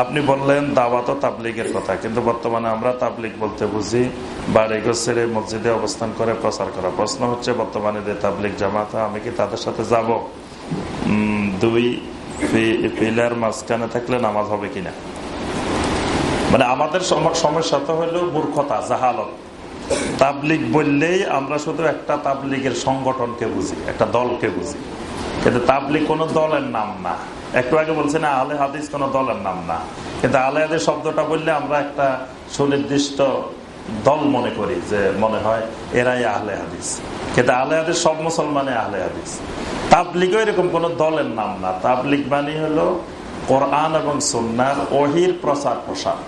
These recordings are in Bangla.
আপনি বললেন দাওয়াত তাবলিগের কথা, কিন্তু বর্তমানে আমরা তাবলিগ বলতে বুঝি বাড়ি ছেড়ে মসজিদে অবস্থান করে প্রচার করা। প্রশ্ন হচ্ছে, বর্তমানে যে তাবলিগ জামাত, আমি কি তাদের সাথে যাব? দুই পিলার মাঝখানে থাকলে নামাজ হবে কিনা? মানে আমাদের সমস্যা তো হলো মূর্খতা, জাহালত। তাবলিগ বললেই আমরা শুধু একটা তাবলিগের সংগঠনকে বুঝি, একটা দলকে বুঝি। কিন্তু তাবলিগ কোন দলের নাম না। একটু আগে বলছি, না, আলে হাদিস কোন দলের নাম না। কিন্তু আলে হাদিস শব্দটা বললে আমরা একটা সুনির্দিষ্ট দল মনে করি, যে মনে হয় এরাই আহলে হাদিস। কিন্তু আলে হাদিস সব মুসলমানে আহলে হাদিস। তাবলিগও এরকম কোন দলের নাম না। তাবলিগ মানে হলো কোরআন এবং সন্ন্যার অহির প্রচার প্রসার।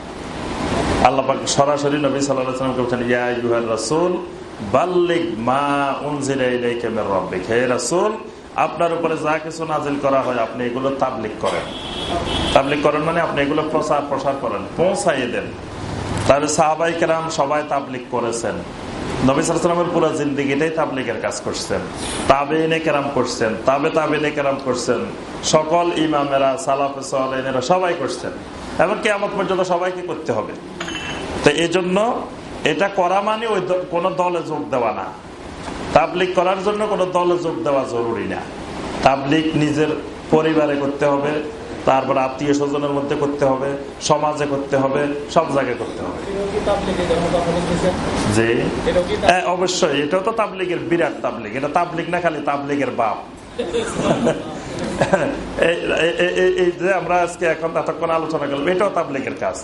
আল্লাহ সরাসরি নবী সাল্লামকে বলছেন, ইয়া বাল্লিক মা উনজিলা রব্বিক। হে আপনার উপরে যা কিছু নাজিল করা হয়, আপনি এগুলো তাবলিক করেন। তাবলিক করেন মানে আপনি এগুলো প্রচার প্রসার করেন, পৌঁছাইয়ে দেন। তাহলে সাহাবাই কেরাম সবাই তাবলিক করেছেন। নবিসামের কাজ করছেন। এনে করছেন এনে করছেন। সকল সবাই করছেন। পর্যন্ত সবাইকে করতে হবে। তো এই জন্য এটা করা মানে ওই কোন দলে যোগ দেওয়া না। তাবলিক করার জন্য কোনো দলে যোগ দেওয়া জরুরি না। তাবলিক নিজের পরিবারে করতে হবে তারপর আত্মীয় স্বজনের মধ্যে করতে হবে সমাজে করতে হবে সব জায়গায় করতে হবে। জি। হ্যাঁ, অবশ্যই এটাও তো তাবলিগের বিরাট তাবলিগ। এটা তাবলিগ না খালি তাবলিগের বাপ। এই যে আমরা আজকে এখন এতক্ষণ আলোচনা করলাম এটাও তাবলিগের কাজ।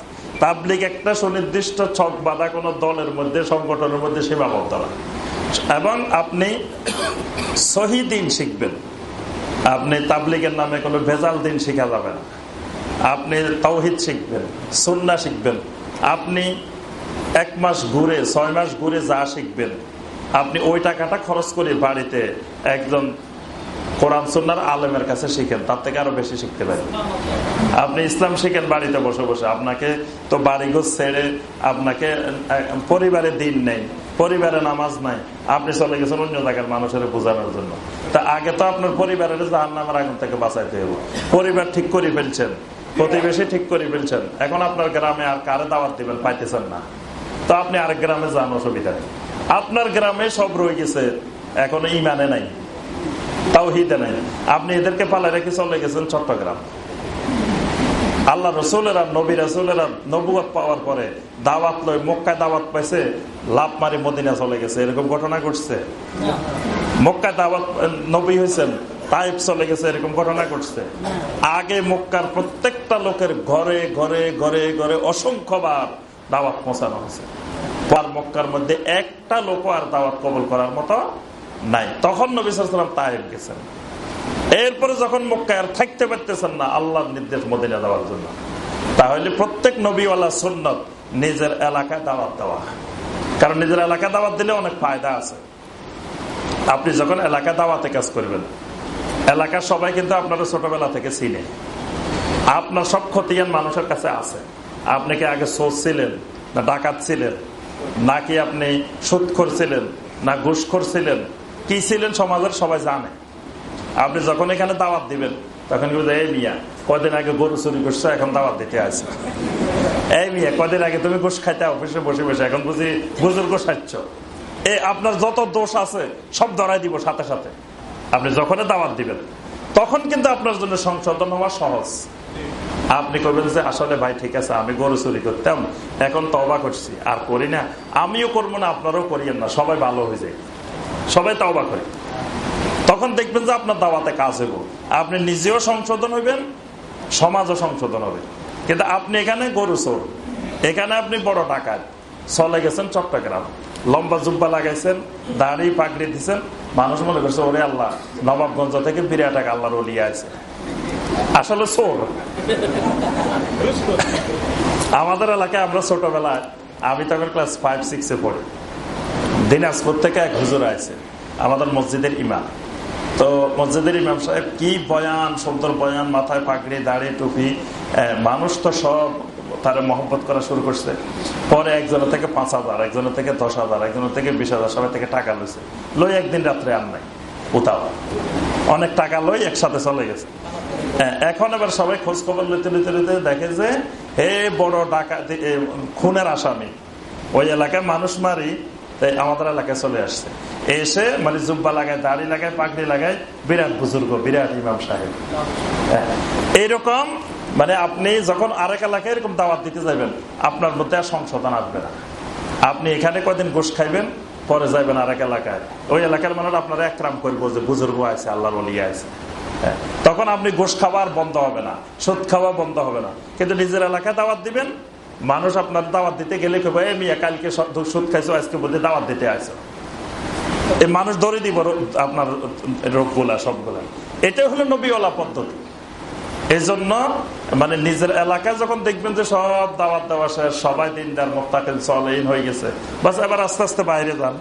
তাবলিগ একটা সুনির্দিষ্ট ছক বাধা কোন দলের মধ্যে সংগঠনের মধ্যে সীমাবদ্ধ না। এবং আপনি সহি দিন শিখবেন। আপনি তাবলিগের নামে কোনো ভেজাল দিন শিখা যাবে না। আপনি তৌহিদ শিখবেন সুন্না শিখবেন। আপনি এক মাস ঘুরে, ছয় মাস ঘুরে যা শিখবেন, আপনি ওই টাকাটা খরচ করে বাড়িতে একজন কোরআন সুন্নার আলেমের কাছে শিখেন, তার থেকে আরও বেশি শিখতে পারেন। আপনি ইসলাম শিখেন বাড়িতে বসে বসে, আপনাকে তো বাড়িঘর ছেড়ে আপনাকে পরিবারে দিন নেই। পরিবারে নামাজ নাই। আপনি চলে গেছেন অন্য জায়গার মানুষের বোঝানোর জন্য। তা আগে তো আপনার পরিবারের জাহান নামের আগুন থেকে বাঁচাইতে হবে পরিবার ঠিক করে ফেলছেন। প্রতিবেশী ঠিক করে ফেলছেন। এখন আপনার গ্রামে আর কারে দাওয়াত দিবেন পাইতেছেন না। তো আপনি আরেক গ্রামে যান, অসুবিধা নেই। আপনার গ্রামে সব রয়ে গেছে, এখনও ইমানে নাই তাও হিতে নাই। আপনি এদেরকে পালাই রেখে চলে গেছেন চট্টগ্রাম? আল্লাহ রসুলেরা নবী রসুলেরা নবুয়াত পাওয়ার পরে দাওয়াত লয়, মক্কায় দাওয়াত পাইছে লাভ মারি মদিনা চলে গেছে। এরকম ঘটনা ঘটছে? মক্কায় দাওয়াত, নবী হয়েছেন তাইফ চলে গেছে, এরকম ঘটনা ঘটছে। আগে মক্কার প্রত্যেকটা লোকের ঘরে ঘরে ঘরে ঘরে অসংখ্যবার দাওয়াত পৌঁছানো হয়েছে। মক্কার মধ্যে একটা লোক আর দাওয়াত কবল করার মতো নাই। তখন নবী সাল্লাম তাইফ গেছেন। এরপরে যখন মক্কায় আর থাকতে পারতেছেন না, আল্লাহর নির্দেশ মদিনা দেওয়ার জন্য। তাহলে প্রত্যেক নবীওয়ালা সুন্নত নিজের এলাকায় দাওয়াত দেওয়া। কারণ নিজের এলাকায় দাওয়াত দিলে অনেক ফায়দা আছে। আপনি যখন এলাকা দাওয়াতে কাজ করবেন, এলাকার সবাই কিন্তু আপনারা ছোটবেলা থেকে চিনে। আপনার সব ক্ষতিয়ান মানুষের কাছে আছে। আপনি কি আগে সোচ ছিলেন, না ডাকাত ছিলেন নাকি আপনি সুদ করছিলেন না ঘুষ করছিলেন কি ছিলেন সমাজের সবাই জানে। আপনি যখন এখানে দাওয়াত দিবেন, তখন এই মিয়া, কদিন আগে গরু চুরি করছ, এখন দাওয়াত দিতে আছে এই মিয়া, কদিন আগে তুমি গোস খাইতে অফিসে বসে বসে, এখন বুঝি বুজুর্গ সাচ্ছ এই আপনার যত দোষ আছে, সব ধরাই দিব সাথে সাথে। আপনি যখনই দাওয়াত দিবেন, তখন কিন্তু আপনার জন্য সংশোধন হওয়া সহজ। আপনি করবেন যে, আসলে ভাই, ঠিক আছে, আমি গরু চুরি করতাম, এখন তবা করছি, আর করি না। আমিও করব না, আপনারাও করিয়েন না, সবাই ভালো হয়ে যায়। সবাই তবা করি। তখন দেখবেন যে আপনার দাওয়াতে কাজ হইব। আপনি নিজেও সংশোধন হইবেন, সমাজও সংশোধন হবে। কিন্তু আপনি এখানে গরু চোর। এখানে আপনি বড় টাকায় চলে গেছেন চট্টগ্রাম। লম্বা জুব্বা লাগাইছেন, দাড়ি পাকড়ি দিচ্ছেন মানুষ মনে করছে, ওরে আল্লাহ, নবাবগঞ্জ থেকে বিরাট এক আল্লাহর অলিয়া আছে। আসলে চোর। আমাদের এলাকায় আমরা ছোটবেলায়, আমি তখন ক্লাস ফাইভ সিক্সে পড়ি। দিনাজপুর থেকে এক হুজুর আছে আমাদের মসজিদের ইমাম। তো মসজিদের ইমাম সাহেব কি বয়ান, সুন্দর বয়ান, মাথায় পাগড়ি, দাড়ি, টুপি মানুষ তো সব তারা মহব্বত করা শুরু করছে। পরে একজনের থেকে পাঁচ হাজার, একজনের থেকে দশ হাজার, একজনের থেকে বিশ হাজার, সবাই থেকে টাকা লইছে। লই একদিন রাত্রে আর নাই কোথাও অনেক টাকা লই একসাথে চলে গেছে। এখন আবার সবাই খোঁজ খবর নিতে নিতে নিতে দেখে যে হে বড় ডাকা খুনের আসামি। ওই এলাকায় মানুষ মারি আমাদের এলাকায় চলে আসছে। এসে মানে জুব্বা লাগায় দাড়ি লাগায় পাগড়ি লাগায় বিরাট বুজুর্গ বিরাট ইমাম সাহেব। হ্যাঁ, এইরকম মানে আপনি যখন আরেক এলাকায় এরকম দাওয়াত দিতে যাবেন আপনার মধ্যে আর সংশোধন আসবে না। আপনি এখানে কদিন গোস খাইবেন পরে যাবেন আরেক এলাকায়। ওই এলাকার মানুষ আপনারা একরাম করব যে বুজুর্গ আছে আল্লাহর অলিয়া আছে। হ্যাঁ, তখন আপনি গোস খাবার বন্ধ হবে না সুদ খাওয়া বন্ধ হবে না। কিন্তু নিজের এলাকায় দাওয়াত দিবেন মানুষ আপনার দাওয়াত দিতে গেলে কেবল মিয়া, কালকে সুদ খাইছো, আজকে বলতে দাওয়াত দিতে আসো এই মানুষ ধরে দিব আপনার রোগগুলা, সবগুলা। এটাই হলো নবীওয়ালা পদ্ধতি। এই জন্য মানে নিজের এলাকায় যখন দেখবেন যে সব দাওয়াত দেওয়া শেষ, সবাই দিনদার, মোত্তাকিল চলেইন হয়ে গেছে, বাস এবার আস্তে আস্তে বাইরে যান।